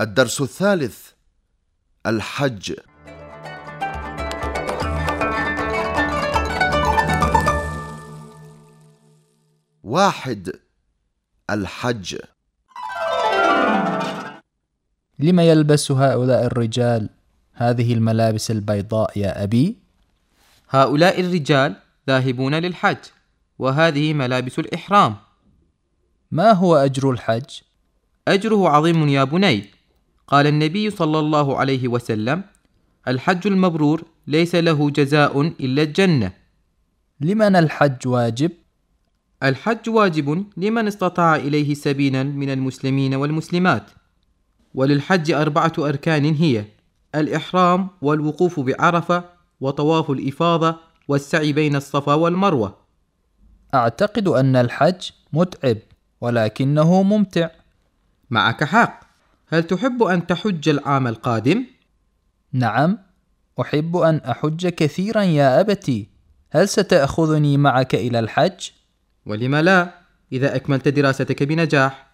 الدرس الثالث الحج واحد الحج لم يلبس هؤلاء الرجال هذه الملابس البيضاء يا أبي؟ هؤلاء الرجال ذاهبون للحج وهذه ملابس الإحرام ما هو أجر الحج؟ أجره عظيم يا بني قال النبي صلى الله عليه وسلم الحج المبرور ليس له جزاء إلا الجنة. لمن الحج واجب؟ الحج واجب لمن استطاع إليه سبيلا من المسلمين والمسلمات. وللحج أربعة أركان هي الإحرام والوقوف بعرفة وطواف الإفاضة والسعي بين الصفا والمروة. أعتقد أن الحج متعب ولكنه ممتع. معك حق. هل تحب أن تحج العام القادم؟ نعم أحب أن أحج كثيرا يا أبتي هل ستأخذني معك إلى الحج؟ ولم لا إذا أكملت دراستك بنجاح